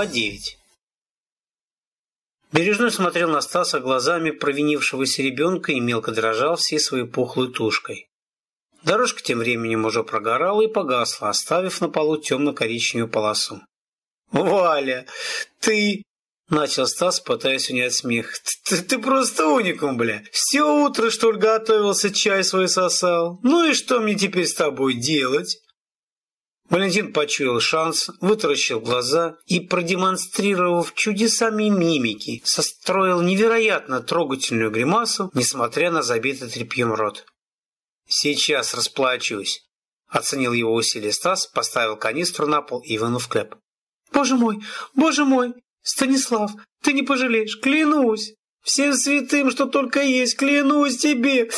Глава 9 Бережной смотрел на Стаса глазами провинившегося ребенка и мелко дрожал всей своей пухлой тушкой. Дорожка тем временем уже прогорала и погасла, оставив на полу темно-коричневую полосу. «Валя, ты...» — начал Стас, пытаясь унять смех. «Ты, ты просто уникум, бля! Все утро, что ли, готовился, чай свой сосал. Ну и что мне теперь с тобой делать?» Валентин почуял шанс, вытаращил глаза и, продемонстрировав чудесами мимики, состроил невероятно трогательную гримасу, несмотря на забитый тряпьем рот. «Сейчас расплачусь», — оценил его усилие Стас, поставил канистру на пол и вынув кляп. «Боже мой, боже мой! Станислав, ты не пожалеешь, клянусь! Всем святым, что только есть, клянусь тебе!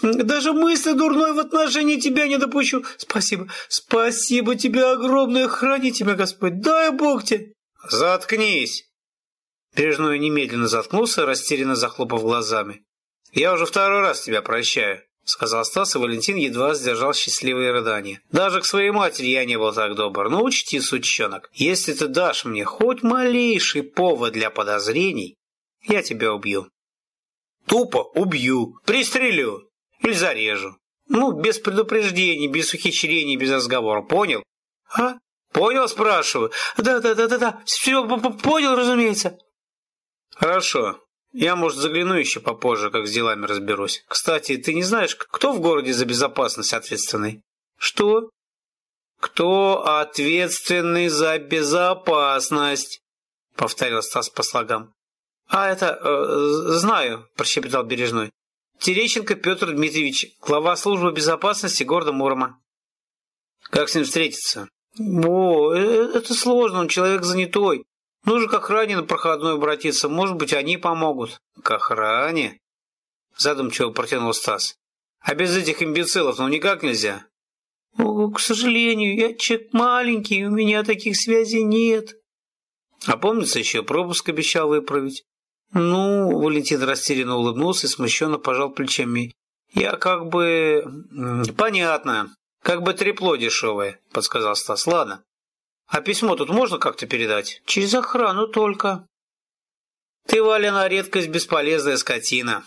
Даже мысли дурной в отношении тебя не допущу. Спасибо, спасибо тебе огромное, храни тебя Господь, дай Бог тебе. Заткнись. Бережной немедленно заткнулся, растерянно захлопав глазами. Я уже второй раз тебя прощаю, сказал Стас, и Валентин едва сдержал счастливые рыдания. Даже к своей матери я не был так добр. Но учти, сучонок, если ты дашь мне хоть малейший повод для подозрений, я тебя убью. Тупо убью, пристрелю. Или зарежу. Ну, без предупреждений, без ухищрений, без разговора. Понял? А? Понял, спрашиваю? Да, да, да, да, да. Все понял, разумеется. Хорошо. Я, может, загляну еще попозже, как с делами разберусь. Кстати, ты не знаешь, кто в городе за безопасность ответственный? Что? Кто ответственный за безопасность? Повторил Стас по слогам. А это, э, знаю, прощебетал Бережной. Терещенко Петр Дмитриевич, глава службы безопасности города Мурома. Как с ним встретиться? О, э, это сложно, он человек занятой. Нужно к охране на проходной обратиться, может быть, они помогут. К охране? Задумчиво протянул Стас. А без этих имбецилов ну никак нельзя. О, к сожалению, я человек маленький, у меня таких связей нет. А помнится, еще пропуск обещал выправить. «Ну...» — Валентин растерянно улыбнулся и смущенно пожал плечами. «Я как бы...» «Понятно. Как бы трепло дешевое», — подсказал Стас. «Ладно. А письмо тут можно как-то передать?» «Через охрану только». «Ты, Валя, на редкость бесполезная скотина».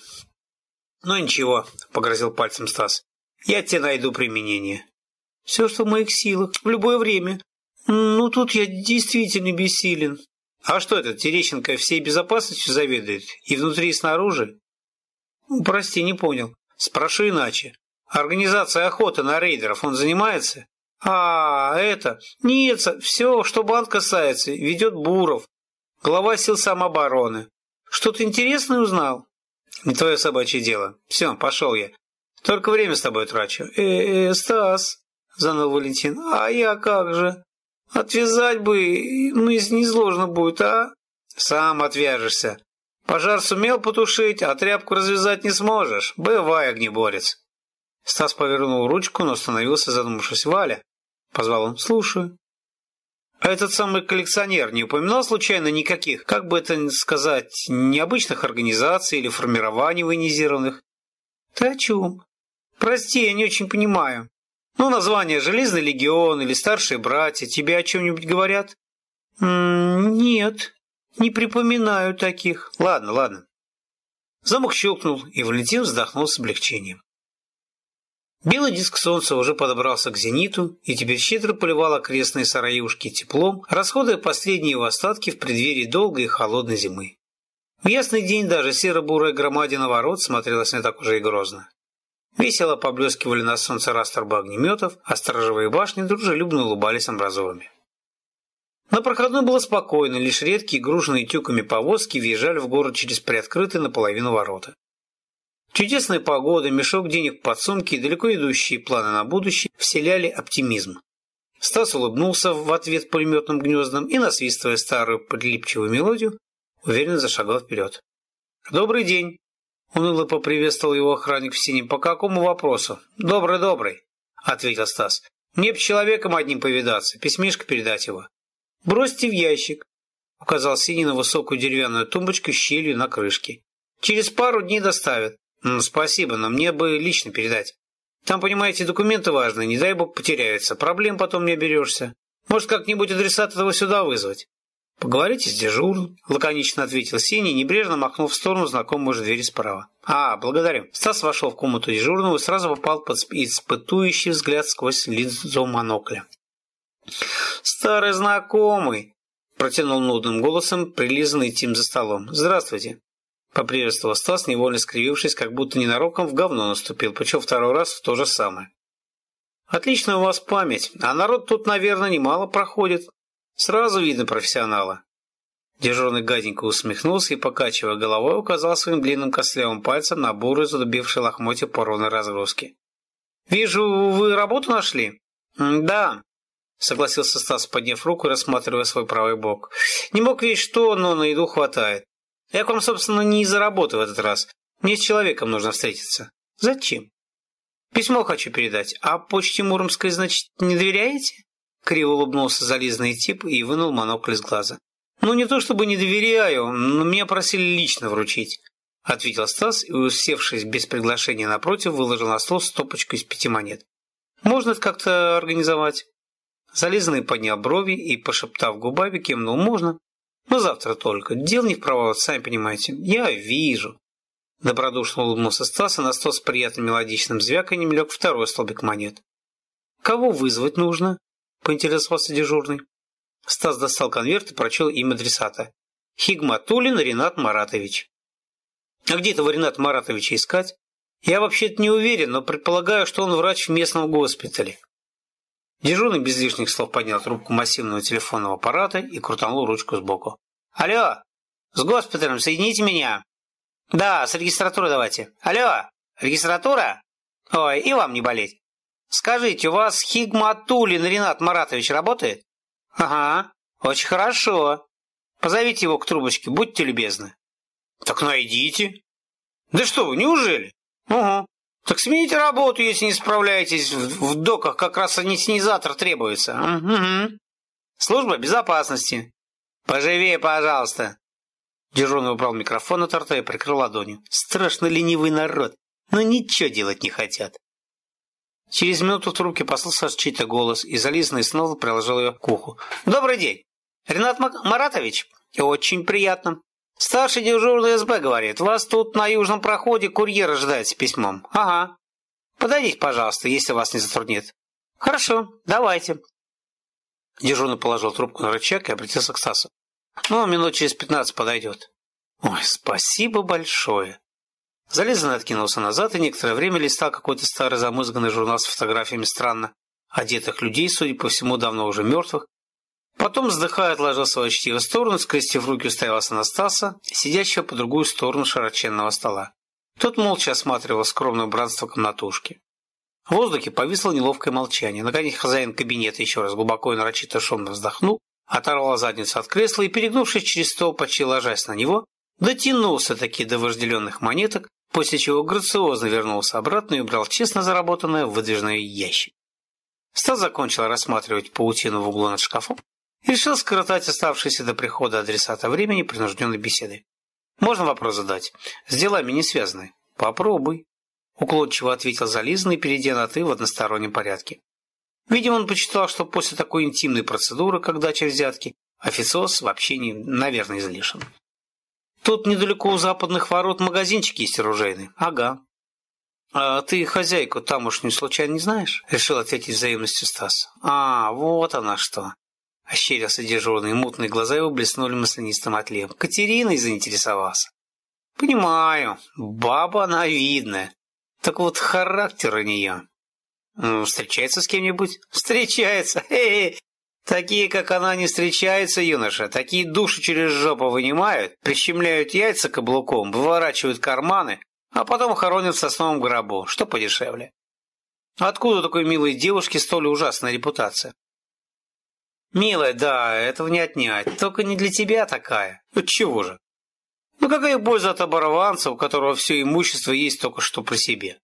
«Ну ничего», — погрозил пальцем Стас. «Я тебе найду применение». «Все, что в моих силах, в любое время. Ну, тут я действительно бессилен». А что это, Терещенко всей безопасностью заведует? И внутри, и снаружи? Ну, прости, не понял. Спрошу иначе. Организация охоты на рейдеров он занимается? А, это... Нет, все, что банк касается, ведет Буров. Глава сил самообороны. Что-то интересное узнал? Не твое собачье дело. Все, пошел я. Только время с тобой трачу. Э, -э Стас, заныл Валентин. А я как же? Отвязать бы, ну, если не будет, а? Сам отвяжешься. Пожар сумел потушить, а тряпку развязать не сможешь. Бывай, огнеборец. Стас повернул ручку, но остановился, задумавшись. Валя. Позвал он. Слушаю. А этот самый коллекционер не упоминал случайно никаких, как бы это сказать, необычных организаций или формирований военизированных? Ты о чем? Прости, я не очень понимаю. Ну, название «Железный легион» или «Старшие братья» тебе о чем-нибудь говорят? нет, не припоминаю таких. Ладно, ладно. Замок щелкнул, и Валентин вздохнул с облегчением. Белый диск солнца уже подобрался к зениту и теперь щедро поливал окрестные сараюшки теплом, расходуя последние его остатки в преддверии долгой и холодной зимы. В ясный день даже серо-бурая громадина ворот смотрелась не так уже и грозно. Весело поблескивали на солнце раструбы огнеметов, а сторожевые башни дружелюбно улыбались амбразурами. На проходной было спокойно, лишь редкие, груженные тюками повозки въезжали в город через приоткрытые наполовину ворота. Чудесная погода, мешок денег в подсумке и далеко идущие планы на будущее вселяли оптимизм. Стас улыбнулся в ответ пулеметным гнездам и, насвистывая старую прилипчивую мелодию, уверенно зашагал вперед. «Добрый день!» Уныло поприветствовал его охранник в синем. «По какому вопросу?» «Добрый-добрый», — ответил Стас. «Мне б человеком одним повидаться, письмишко передать его». «Бросьте в ящик», — указал Синий на высокую деревянную тумбочку с щелью на крышке. «Через пару дней доставят». «Ну, спасибо, но мне бы лично передать. Там, понимаете, документы важные, не дай бог потеряются, проблем потом не оберешься. Может, как-нибудь адресат этого сюда вызвать?» «Поговорите с дежурным», — лаконично ответил Синий, небрежно махнув в сторону знакомой же двери справа. «А, благодарю». Стас вошел в комнату дежурного и сразу попал под испытующий взгляд сквозь линзу монокля. «Старый знакомый», — протянул нудным голосом прилизанный Тим за столом. «Здравствуйте». Поприветствовал Стас, невольно скривившись, как будто ненароком в говно наступил, причем второй раз в то же самое. «Отличная у вас память, а народ тут, наверное, немало проходит», Сразу видно профессионала. Дежурный гаденько усмехнулся и, покачивая головой, указал своим длинным костлявым пальцем на бурую задубевшие лохмотья порванной разгрузки. «Вижу, вы работу нашли?» «Да», — согласился Стас, подняв руку и рассматривая свой правый бок. «Не мог ведь что, но на еду хватает. Я к вам, собственно, не из-за работы в этот раз. Мне с человеком нужно встретиться». «Зачем?» «Письмо хочу передать. А почте Муромской, значит, не доверяете?» Криво улыбнулся зализанный тип и вынул монокль из глаза. «Ну, не то чтобы не доверяю, но меня просили лично вручить», — ответил Стас и, усевшись без приглашения напротив, выложил на стол стопочку из пяти монет. «Можно это как-то организовать?» Зализанный поднял брови и, пошептав губами, кивнул «можно». «Но завтра только. Дел не в проворот, сами понимаете. Я вижу». Добродушно улыбнулся Стас, и на стол с приятным мелодичным звяканием лег второй столбик монет. «Кого вызвать нужно?» – поинтересовался дежурный. Стас достал конверт и прочел имя адресата. Хигматулин Ренат Маратович. А где этого Рената Маратовича искать? Я вообще-то не уверен, но предполагаю, что он врач в местном госпитале. Дежурный без лишних слов поднял трубку массивного телефонного аппарата и крутанул ручку сбоку. «Алло! С госпиталем соедините меня!» «Да, с регистратурой давайте. Алло! Регистратура? Ой, и вам не болеть. Скажите, у вас Хигматулин Ренат Маратович работает? Ага, очень хорошо. Позовите его к трубочке, будьте любезны. Так найдите. Да что вы, неужели? Угу. Так смените работу, если не справляетесь. В, в доках как раз анестезизатор требуется. Угу. Служба безопасности. Поживее, пожалуйста. Дежурный убрал микрофон от рта и прикрыл ладонью. Страшно ленивый народ, но ничего делать не хотят. Через минуту в трубке послышался чей-то голос, и зализанный снова приложил ее к уху. «Добрый день! Ренат Маратович? Очень приятно. Старший дежурный СБ говорит, вас тут на южном проходе курьер ожидает с письмом. Ага. Подойдите, пожалуйста, если вас не затруднит. Хорошо, давайте». Дежурный положил трубку на рычаг и обратился к Стасу. «Ну, минут через пятнадцать подойдет». «Ой, спасибо большое!» Залезанный откинулся назад и некоторое время листал какой-то старый замызганный журнал с фотографиями странно одетых людей, судя по всему, давно уже мертвых. Потом, вздыхая, отложил свое чтиво в сторону, скрестив руки, уставился на Стаса, сидящего по другую сторону широченного стола. Тот молча осматривал скромное убранство комнатушки. В воздухе повисло неловкое молчание. Наконец хозяин кабинета еще раз глубоко и нарочито шумно вздохнул, оторвал задницу от кресла и, перегнувшись через стол, почти ложась на него, дотянулся таки до вожделенных монеток, после чего грациозно вернулся обратно и убрал честно заработанное в выдвижной ящик. Стас закончил рассматривать паутину в углу над шкафом и решил скоротать оставшееся до прихода адресата времени принужденной беседы. «Можно вопрос задать? С делами не связаны?» «Попробуй», — уклончиво ответил зализанный, перейдя на «ты» в одностороннем порядке. Видимо, он почитал, что после такой интимной процедуры, как дача взятки, официоз в общении, наверное, излишен. Тут недалеко у западных ворот магазинчик есть оружейный. Ага. А ты хозяйку тамошнюю случайно не знаешь? Решил ответить взаимностью Стас. А, вот она что. Ощерился дежурный, мутные глаза его блеснули маслянистым отливом. Катериной заинтересовался. Понимаю, баба она видная. Так вот характер у нее. Встречается с кем-нибудь? Встречается. Хе -хе. Такие, как она, не встречаются, юноша. Такие души через жопу вынимают, прищемляют яйца каблуком, выворачивают карманы, а потом хоронят в сосновом гробу. Что подешевле? Откуда такой милой девушке столь ужасная репутация? Милая, да, этого не отнять. Только не для тебя такая. Ну чего же? Ну какая польза от оборванца, у которого все имущество есть только что при себе?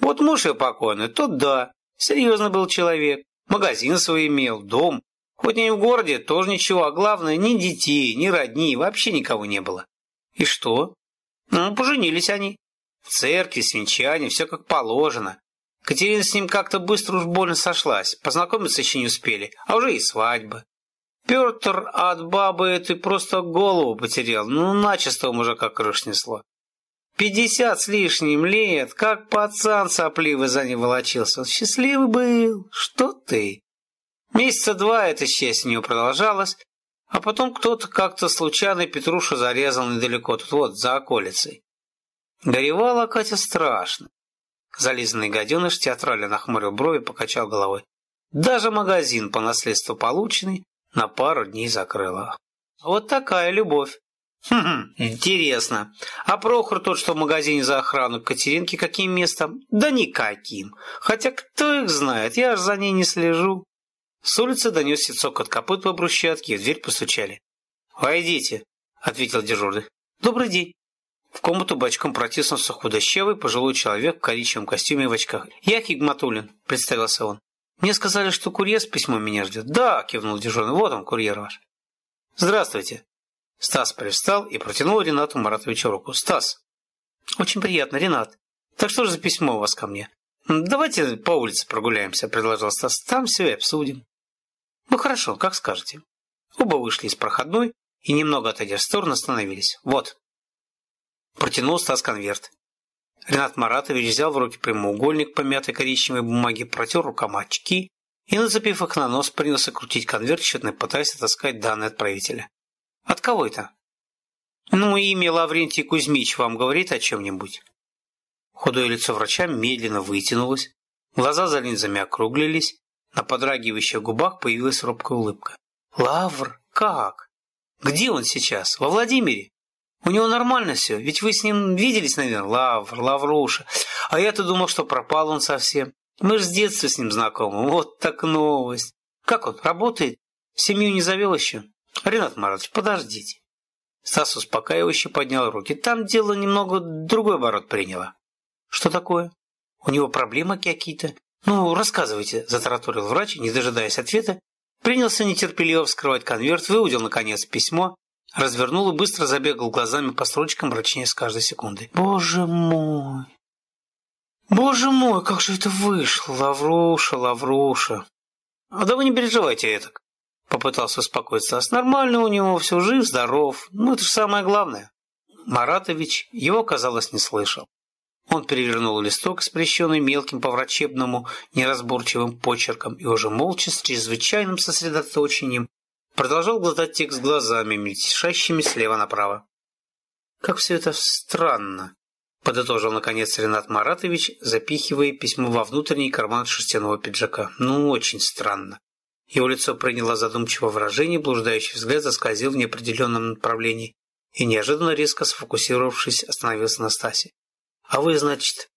Вот муж ее покойный, тот да, серьезно был человек. Магазин свой имел, дом, Хоть не в городе, тоже ничего, а главное, ни детей, ни родни, вообще никого не было. И что? Ну, поженились они. В церкви, с венчанием, все как положено. Катерина с ним как-то быстро уж больно сошлась, познакомиться еще не успели, а уже и свадьба. Петр от бабы этой просто голову потерял. Ну, начисто мужика крыш несло. Пятьдесят с лишним лет, как пацан сопливый за ним волочился. Счастливый был. Что ты? Месяца два это счастье него продолжалось, а потом кто-то как-то случайно Петрушу зарезал недалеко, тут вот, за околицей. Горевала Катя страшно. Зализанный гаденыш театрально нахмурил брови покачал головой. Даже магазин по наследству полученный на пару дней закрыла. Вот такая любовь. Хм, интересно. А Прохор тот, что в магазине за охрану Катеринки, каким местом? Да никаким. Хотя кто их знает, я ж за ней не слежу. С улицы донесся цокот копыт по брусчатке, и в дверь постучали. «Войдите», — ответил дежурный. «Добрый день». В комнату бочком протиснулся худощавый пожилой человек в коричневом костюме и в очках. «Я Хигматулин», — представился он. «Мне сказали, что курьер с письмом меня ждет». «Да», — кивнул дежурный, — «вот он, курьер ваш». «Здравствуйте». Стас привстал и протянул Ренату Маратовичу руку. «Стас». «Очень приятно, Ренат. Так что же за письмо у вас ко мне?» «Давайте по улице прогуляемся», — предложил Стас. «Там все и обсудим». «Ну хорошо, как скажете». Оба вышли из проходной и, немного отойдя в сторону, остановились. «Вот». Протянул Стас конверт. Ренат Маратович взял в руки прямоугольник помятой коричневой бумаги, протер рукам очки и, нацепив их на нос, принялся крутить конверт, тщетно пытаясь отыскать данные отправителя. «От кого это?» «Ну, имя Лаврентий Кузьмич вам говорит о чем-нибудь?» Худое лицо врача медленно вытянулось, глаза за линзами округлились, на подрагивающих губах появилась робкая улыбка. «Лавр? Как? Где он сейчас? Во Владимире? У него нормально все, ведь вы с ним виделись, наверное, Лавр, Лавруша. А я-то думал, что пропал он совсем. Мы же с детства с ним знакомы. Вот так новость. Как он, работает? Семью не завел еще? Ренат Маратович, подождите». Стас успокаивающе поднял руки. Там дело немного другой оборот приняло. «Что такое? У него проблемы какие-то? «Ну, рассказывайте», – затараторил врач, не дожидаясь ответа, принялся нетерпеливо вскрывать конверт, выудил, наконец, письмо, развернул и быстро забегал глазами по строчкам мрачнее с каждой секундой. «Боже мой! Боже мой, как же это вышло! Лавруша, Лавруша!» «А да вы не переживайте это!» Попытался успокоиться. «А нормально у него, все жив, здоров. Ну, это же самое главное». Маратович его, казалось, не слышал. Он перевернул листок, спрещенный мелким по-врачебному неразборчивым почерком, и уже молча, с чрезвычайным сосредоточением, продолжал глотать текст глазами, мельтешащими слева направо. «Как все это странно!» – подытожил, наконец, Ренат Маратович, запихивая письмо во внутренний карман шерстяного пиджака. «Ну, очень странно». Его лицо приняло задумчивое выражение, блуждающий взгляд заскользил в неопределенном направлении и, неожиданно резко сфокусировавшись, остановился на Стасе. А вы, значит...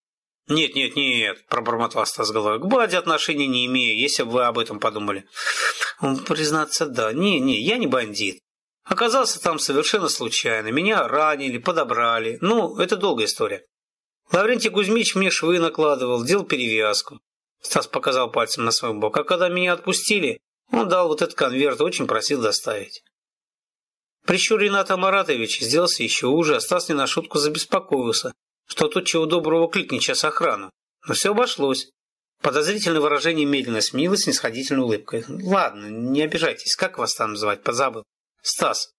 Нет, нет, нет, пробормотал Стас головой. К Баде отношения не имею, если бы вы об этом подумали. Признаться, да. Не, не, я не бандит. Оказался там совершенно случайно. Меня ранили, подобрали. Ну, это долгая история. Лаврентий Кузьмич мне швы накладывал, делал перевязку. Стас показал пальцем на свой бок. А когда меня отпустили, он дал вот этот конверт, очень просил доставить. Прищур Рената Маратовича сделался еще уже, а Стас не на шутку забеспокоился что тут чего доброго кликнет сейчас охрану. Но все обошлось. Подозрительное выражение медленно сменилось снисходительной улыбкой. «Ладно, не обижайтесь. Как вас там звать? Подзабыл». «Стас».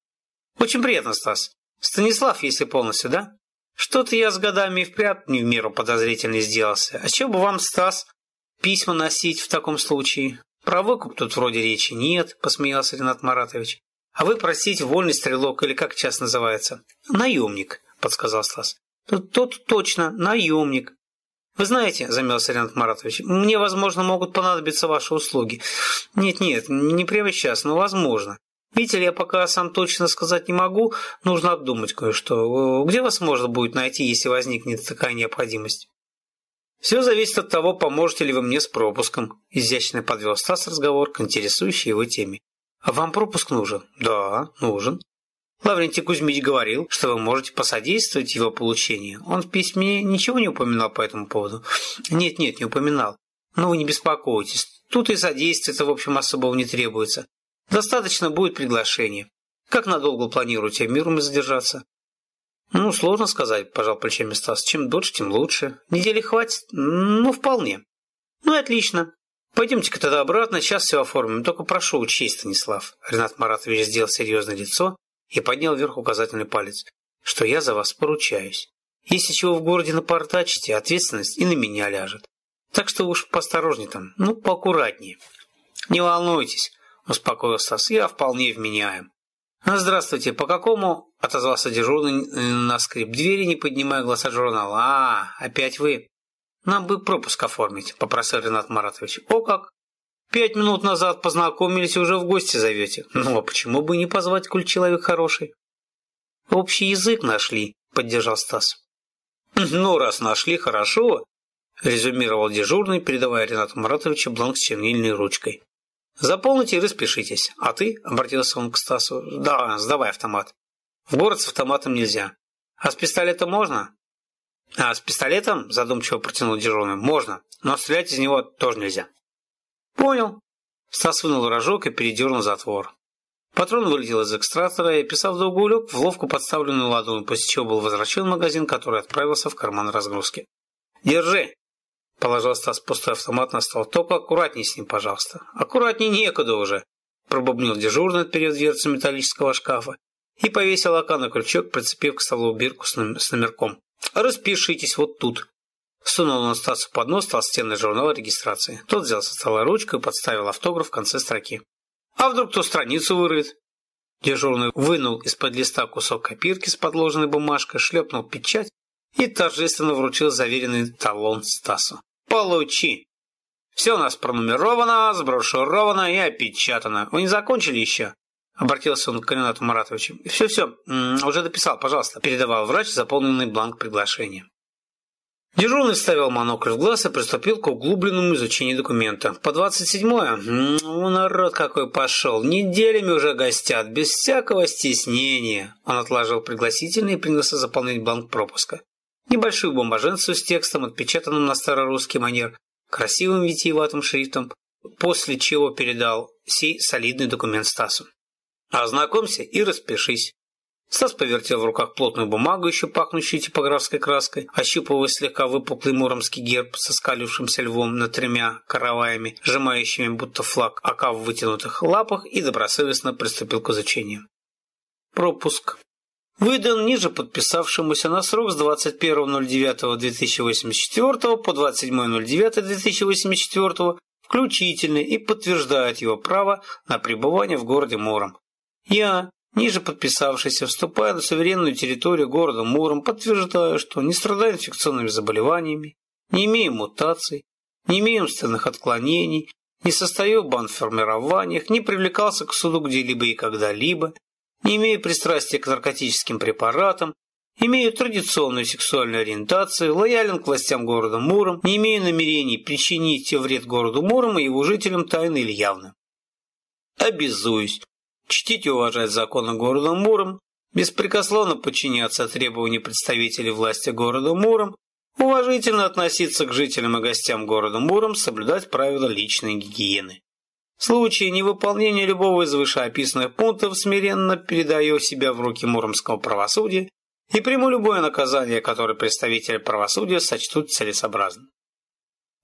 «Очень приятно, Стас. Станислав, если полностью, да? Что-то я с годами и впрямь не в меру подозрительный сделался. А чего бы вам, Стас, письма носить в таком случае? Про выкуп тут вроде речи нет», – посмеялся Ренат Маратович. «А вы, простите, вольный стрелок или как сейчас называется?» «Наемник», – подсказал Стас. Тот точно, наемник. Вы знаете, замялся Ренат Маратович, мне, возможно, могут понадобиться ваши услуги. Нет-нет, не прямо сейчас, но возможно. Видите ли, я пока сам точно сказать не могу, нужно обдумать кое-что. Где вас можно будет найти, если возникнет такая необходимость? Все зависит от того, поможете ли вы мне с пропуском. Изящно подвел Стас разговор к интересующей его теме. А вам пропуск нужен? Да, нужен. Лаврентий Кузьмич говорил, что вы можете посодействовать его получению. Он в письме ничего не упоминал по этому поводу? Нет-нет, не упоминал. Но вы не беспокойтесь. Тут и содействия-то, в общем, особого не требуется. Достаточно будет приглашения. Как надолго планируете в Мируме задержаться? Ну, сложно сказать, пожал плечами Стас. Чем дольше, тем лучше. Недели хватит? Ну, вполне. Ну отлично. Пойдемте-ка тогда обратно, сейчас все оформим. Только прошу учесть, Станислав. Ренат Маратович сделал серьезное лицо и поднял вверх указательный палец, что я за вас поручаюсь. Если чего в городе напортачите, ответственность и на меня ляжет. Так что уж поосторожнее там, ну, поаккуратнее. Не волнуйтесь, успокоил Стас, я вполне вменяем. А, здравствуйте, по какому? Отозвался дежурный на скрип двери, не поднимая глаз от журнала. А, опять вы. Нам бы пропуск оформить, попросил Ренат Маратович. О как! Пять минут назад познакомились и уже в гости зовете. Ну, а почему бы не позвать, коль человек хороший? Общий язык нашли, поддержал Стас. Ну, раз нашли, хорошо, резюмировал дежурный, передавая Ренату Маратовичу бланк с чернильной ручкой. Заполните и распишитесь. А ты, обратился он к Стасу, да, сдавай автомат. В город с автоматом нельзя. А с пистолетом можно? А с пистолетом, задумчиво протянул дежурный, можно, но стрелять из него тоже нельзя. Понял. Стас вынул рожок и передернул затвор. Патрон вылетел из экстратора и, писав долгую лег, в ловко подставленную ладонь, после чего был возвращен в магазин, который отправился в карман разгрузки. «Держи!» – положил Стас пустой автомат на стол. «Только аккуратней с ним, пожалуйста». «Аккуратней некуда уже!» – пробубнил дежурный, отперев дверцу металлического шкафа и повесил ока на крючок, прицепив к столу бирку с номерком. «Распишитесь вот тут». Сунул он Стасу под нос толстенный журнал регистрации. Тот взял со стола ручку и подставил автограф в конце строки. А вдруг кто страницу вырыт? Дежурный вынул из-под листа кусок копирки с подложенной бумажкой, шлепнул печать и торжественно вручил заверенный талон Стасу. «Получи! Все у нас пронумеровано, сброшуровано и опечатано. Вы не закончили еще?» Обратился он к Ренату Маратовичу. «Все-все, уже дописал, пожалуйста», передавал врач заполненный бланк приглашения. Дежурный ставил монокль в глаз и приступил к углубленному изучению документа. По 27-е? Ну, народ какой пошел. Неделями уже гостят, без всякого стеснения. Он отложил пригласительный и принялся заполнять бланк пропуска. Небольшую бумаженцию с текстом, отпечатанным на старорусский манер, красивым витиеватым шрифтом, после чего передал сей солидный документ Стасу. «Ознакомься и распишись». Стас повертел в руках плотную бумагу, еще пахнущую типографской краской, ощупывая слегка выпуклый муромский герб со скалившимся львом над тремя караваями, сжимающими будто флаг ока в вытянутых лапах, и добросовестно приступил к изучению. Пропуск. Выдан ниже подписавшемуся на срок с 21.09.2084 по 27.09.2084 включительно и подтверждает его право на пребывание в городе Муром. Я, Ниже подписавшийся, вступая на суверенную территорию города Муром, подтверждаю, что не страдаю инфекционными заболеваниями, не имею мутаций, не имею умственных отклонений, не состою в бандформированиях, не привлекался к суду где-либо и когда-либо, не имею пристрастия к наркотическим препаратам, имею традиционную сексуальную ориентацию, лоялен к властям города Муром, не имею намерений причинить вред городу Муром и его жителям тайно или явно. Обязуюсь чтить и уважать законы города Муром, беспрекословно подчиняться требованиям представителей власти города Муром, уважительно относиться к жителям и гостям города Муром, соблюдать правила личной гигиены. В случае невыполнения любого из вышеописанных пунктов смиренно передаю себя в руки муромского правосудия и приму любое наказание, которое представители правосудия сочтут целесообразным.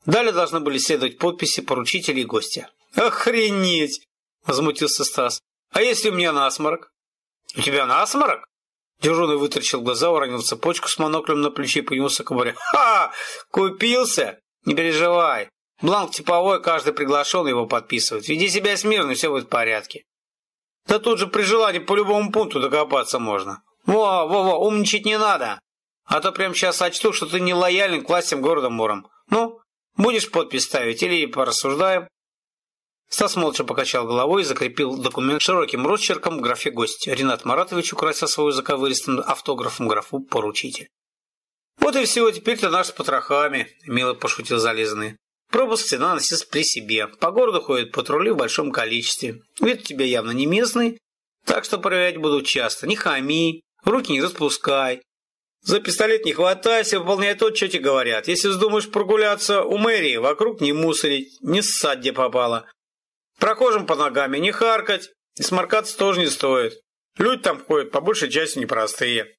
Далее должны были следовать подписи поручителей и гостя. «Охренеть!» – возмутился Стас. А если у меня насморк? У тебя насморк? Дежурный вытрачил глаза, уронил цепочку с моноклем на плече и поднялся к море. «Ха! Купился? Не переживай. Бланк типовой, каждый приглашен его подписывает. Веди себя смирно, все будет в порядке. Да тут же при желании по любому пункту докопаться можно. Во, во, во, умничать не надо. А то прямо сейчас сочту, что ты не лоялен к властям города Муром. Ну, будешь подпись ставить или порассуждаем? Стас молча покачал головой и закрепил документ широким росчерком в графе «Гость». Ренат Маратович украсил свой заковыристым автографом графу «Поручитель». «Вот и все, теперь-то наш с потрохами», – мило пошутил залезанный. «Пропуск всегда носись при себе. По городу ходят патрули в большом количестве. Вид у тебя явно не местный, так что проверять буду часто. Не хами, руки не распускай. За пистолет не хватайся, выполняй то, что тебе говорят. Если вздумаешь прогуляться у мэрии, вокруг не мусорить, не ссать, где попало. Прохожим по ногами не харкать, и сморкаться тоже не стоит. Люди там ходят по большей части непростые.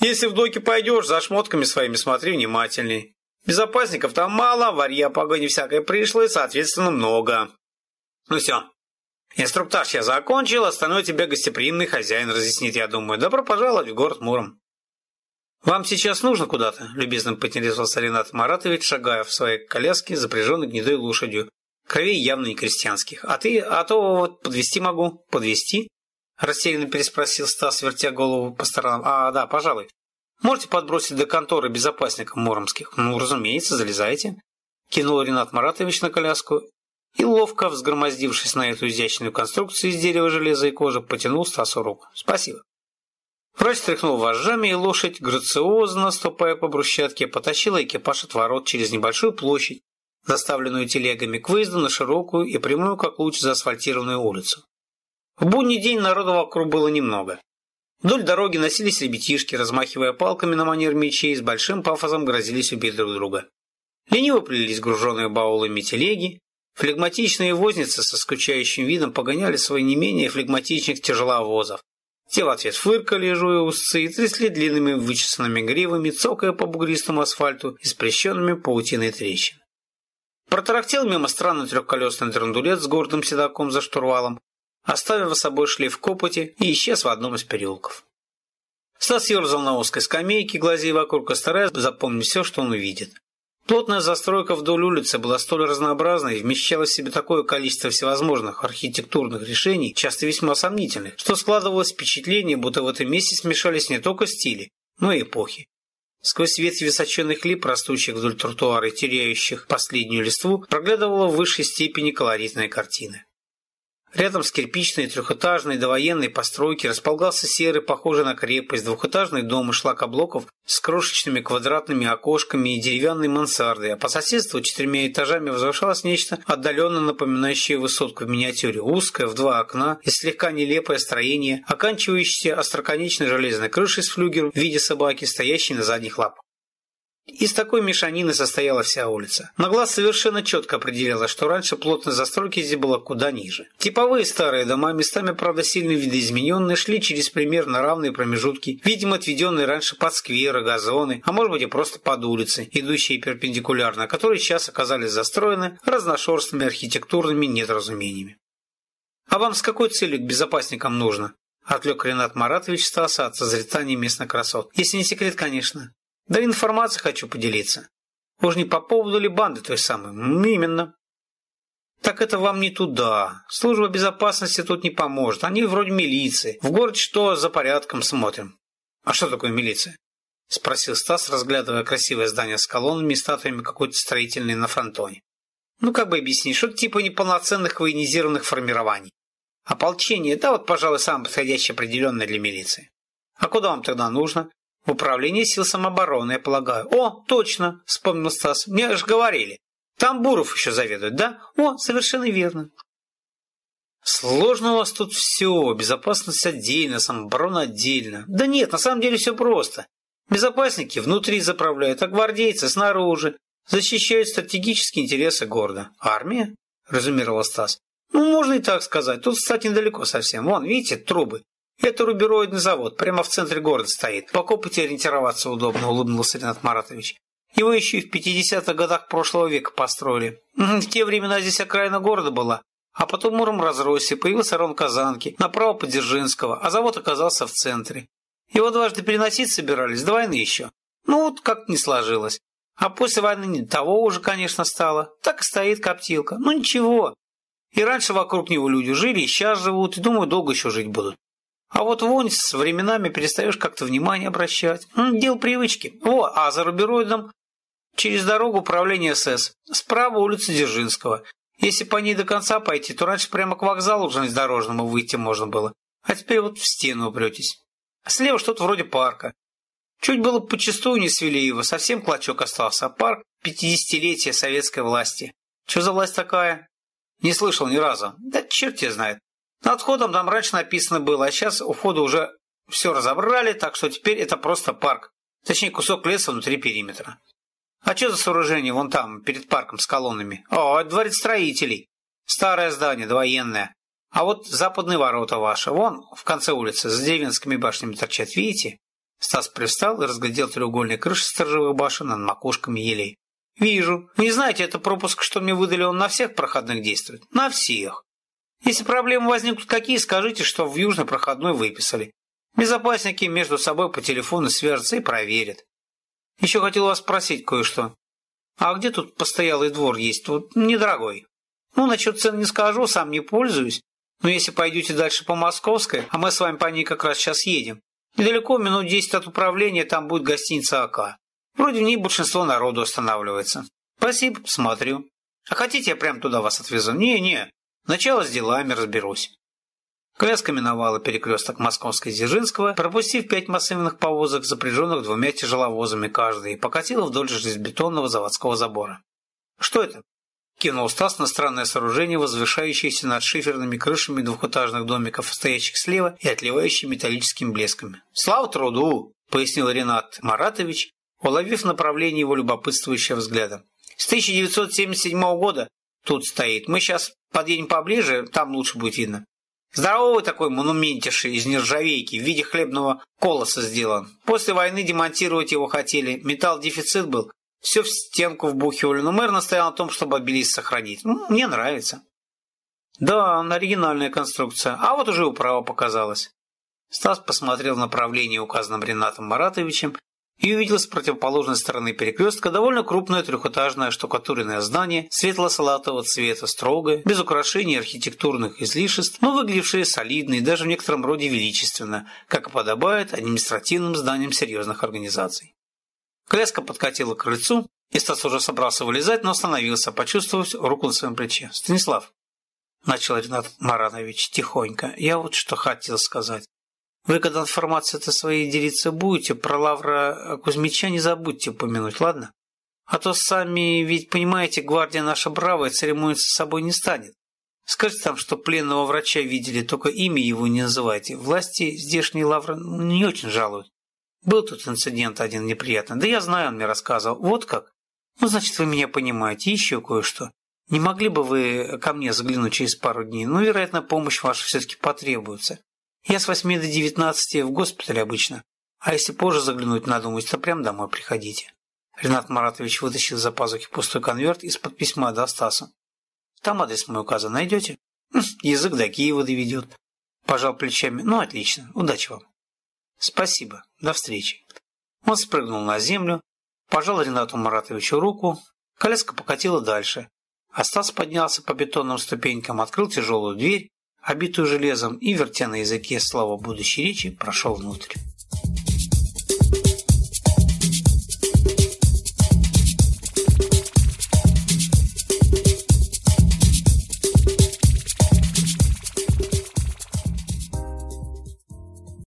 Если в доки пойдешь, за шмотками своими смотри внимательней. Безопасников там мало, варья погони всякой пришло и, соответственно, много. Ну все. Инструктаж я закончил, остальное тебе гостеприимный хозяин разъяснит, я думаю. Добро пожаловать в город Муром. «Вам сейчас нужно куда-то?» – любезно поинтересовался Ренат Маратович, шагая в своей коляске, запряженной гнедой лошадью. Кровей явно не крестьянских. «А ты, а то вот подвести могу». «Подвести?» – растерянно переспросил Стас, вертя голову по сторонам. «А, да, пожалуй. Можете подбросить до конторы безопасников Муромских?» «Ну, разумеется, залезайте». Кинул Ренат Маратович на коляску и, ловко взгромоздившись на эту изящную конструкцию из дерева, железа и кожи, потянул Стасу руку. «Спасибо». Врач тряхнул вожжами, и лошадь, грациозно ступая по брусчатке, потащила экипаж от ворот через небольшую площадь, заставленную телегами, к выезду на широкую и прямую, как луч, заасфальтированную улицу. В будний день народу вокруг было немного. Вдоль дороги носились ребятишки, размахивая палками на манер мечей, с большим пафосом грозились убить друг друга. Лениво плелись груженные баулами телеги, флегматичные возницы со скучающим видом погоняли свои не менее флегматичных тяжеловозов, те в ответ фыркали, жуя усы, и трясли длинными вычесанными гривами, цокая по бугристому асфальту и спрещенными паутиной трещин. Протарахтел мимо странный трехколесный драндулет с гордым седаком за штурвалом, оставив за собой шлейф копоти и исчез в одном из переулков. Стас ерзал на узкой скамейке, глазея вокруг и стараясь запомнить все, что он увидит. Плотная застройка вдоль улицы была столь разнообразной и вмещала в себе такое количество всевозможных архитектурных решений, часто весьма сомнительных, что складывалось впечатление, будто в этом месте смешались не только стили, но и эпохи. Сквозь ветви высоченных лип, растущих вдоль тротуара и теряющих последнюю листву, проглядывала в высшей степени колоритная картина. Рядом с кирпичной трехэтажной довоенной постройки располагался серый, похожий на крепость, двухэтажный дом из шлакоблоков с крошечными квадратными окошками и деревянной мансардой, а по соседству четырьмя этажами возвышалось нечто отдаленно напоминающее высотку в миниатюре, узкое, в два окна и слегка нелепое строение, оканчивающееся остроконечной железной крышей с флюгером в виде собаки, стоящей на задних лапах. Из такой мешанины состояла вся улица. На глаз совершенно четко определялось, что раньше плотность застройки здесь была куда ниже. Типовые старые дома, местами, правда, сильно видоизмененные, шли через примерно равные промежутки, видимо, отведенные раньше под скверы, газоны, а может быть и просто под улицы, идущие перпендикулярно, которые сейчас оказались застроены разношерстными архитектурными недоразумениями. «А вам с какой целью к безопасникам нужно?» Отвлек Ренат Маратович Стаса от созретания местных красот. «Если не секрет, конечно». Да информацией хочу поделиться. Уж не по поводу ли банды той самой? Именно. Так это вам не туда. Служба безопасности тут не поможет. Они вроде милиции. В город что за порядком смотрим. А что такое милиция? Спросил Стас, разглядывая красивое здание с колоннами и статуями какой-то строительной на фронтоне. Ну, как бы объяснить, что-то типа неполноценных военизированных формирований. Ополчение, да вот, пожалуй, самое подходящее определенное для милиции. А куда вам тогда нужно? Управление сил самообороны, я полагаю. О, точно, вспомнил Стас. Мне же говорили. Там Буров еще заведует, да? О, совершенно верно. Сложно у вас тут все. Безопасность отдельно, самооборона отдельно. Да нет, на самом деле все просто. Безопасники внутри заправляют, а гвардейцы снаружи. Защищают стратегические интересы города. Армия? Разумировал Стас. Ну, можно и так сказать. Тут, кстати, недалеко совсем. Вон, видите, трубы. Это рубероидный завод, прямо в центре города стоит. По копоте ориентироваться удобно, улыбнулся Ренат Маратович. Его еще и в 50-х годах прошлого века построили. В те времена здесь окраина города была. А потом Муром разросся, появился район Казанки, направо по Дзержинского, а завод оказался в центре. Его дважды переносить собирались, до войны еще. Ну вот как не сложилось. А после войны не того уже, конечно, стало. Так и стоит коптилка. Ну ничего. И раньше вокруг него люди жили, и сейчас живут, и думаю, долго еще жить будут. А вот вонь с временами перестаешь как-то внимание обращать. Дел привычки. О, а за рубероидом через дорогу управление СС. Справа улица Дзержинского. Если по ней до конца пойти, то раньше прямо к вокзалу железнодорожному выйти можно было. А теперь вот в стену упретесь. Слева что-то вроде парка. Чуть было почастую не свели его, совсем клочок остался. А парк – пятидесятилетия советской власти. Что за власть такая? Не слышал ни разу. Да черт тебя знает. Над входом там раньше написано было, а сейчас у входа уже все разобрали, так что теперь это просто парк. Точнее, кусок леса внутри периметра. А что за сооружение вон там, перед парком с колоннами? О, это дворец строителей. Старое здание, довоенное. А вот западные ворота ваши, вон в конце улицы, за деревенскими башнями торчат, видите? Стас привстал и разглядел треугольные крыши сторожевых башен над макушками елей. Вижу. Вы не знаете, это пропуск, что мне выдали, он на всех проходных действует? На всех. Если проблемы возникнут какие, скажите, что в южный проходной выписали. Безопасники между собой по телефону свяжутся и проверят. Еще хотел вас спросить кое-что. А где тут постоялый двор есть? Вот недорогой. Ну, насчет цен не скажу, сам не пользуюсь. Но если пойдете дальше по Московской, а мы с вами по ней как раз сейчас едем, недалеко, минут 10 от управления, там будет гостиница АК. Вроде в ней большинство народу останавливается. Спасибо, посмотрю. А хотите, я прям туда вас отвезу? Не-не, сначала с делами разберусь. Коляска миновала перекресток Московской-Дзержинского, пропустив пять массивных повозок, запряженных двумя тяжеловозами каждый, и покатила вдоль железобетонного заводского забора. «Что это?» – кинул Стас на странное сооружение, возвышающееся над шиферными крышами двухэтажных домиков, стоящих слева и отливающих металлическими блесками. «Слава труду!» – пояснил Ренат Маратович, уловив направление его любопытствующего взгляда. «С 1977 года тут стоит. Мы сейчас подъедем поближе, там лучше будет видно. Здоровый такой монументиший из нержавейки в виде хлебного колоса сделан. После войны демонтировать его хотели, металл дефицит был, все в стенку вбухивали, но мэр настоял на том, чтобы обелиск сохранить. Ну, мне нравится. Да, оригинальная конструкция, а вот уже управа показалась. Стас посмотрел в направлении, указанном Ренатом Маратовичем, и увидел с противоположной стороны перекрестка довольно крупное трехэтажное штукатуренное здание светло-салатового цвета, строгое, без украшений архитектурных излишеств, но выглядевшее солидно и даже в некотором роде величественно, как и подобает административным зданиям серьезных организаций. Коляска подкатила к крыльцу, и Стас уже собрался вылезать, но остановился, почувствовав руку на своем плече. «Станислав», – начал Ренат Маранович тихонько, – «я вот что хотел сказать. Вы, когда информацию-то своей делиться будете, про Лавра Кузьмича не забудьте упомянуть, ладно? А то сами, ведь понимаете, гвардия наша бравая, церемониться с собой не станет. Скажите там, что пленного врача видели, только имя его не называйте. Власти здешние Лавры не очень жалуют. Был тут инцидент один неприятный. Да я знаю, он мне рассказывал. Вот как? Ну, значит, вы меня понимаете. Еще кое-что. Не могли бы вы ко мне заглянуть через пару дней? Ну, вероятно, помощь ваша все-таки потребуется. Я с восьми до девятнадцати в госпитале обычно. А если позже заглянуть надумать, то прям домой приходите. Ренат Маратович вытащил за пазухи пустой конверт из-под письма до Стаса. Там адрес мой указан. Найдете? Хм, язык до Киева доведет. Пожал плечами. Ну, отлично. Удачи вам. Спасибо. До встречи. Он спрыгнул на землю, пожал Ренату Маратовичу руку, коляска покатила дальше, а Стас поднялся по бетонным ступенькам, открыл тяжелую дверь обитую железом, и, вертя на языке слова будущей речи, прошел внутрь.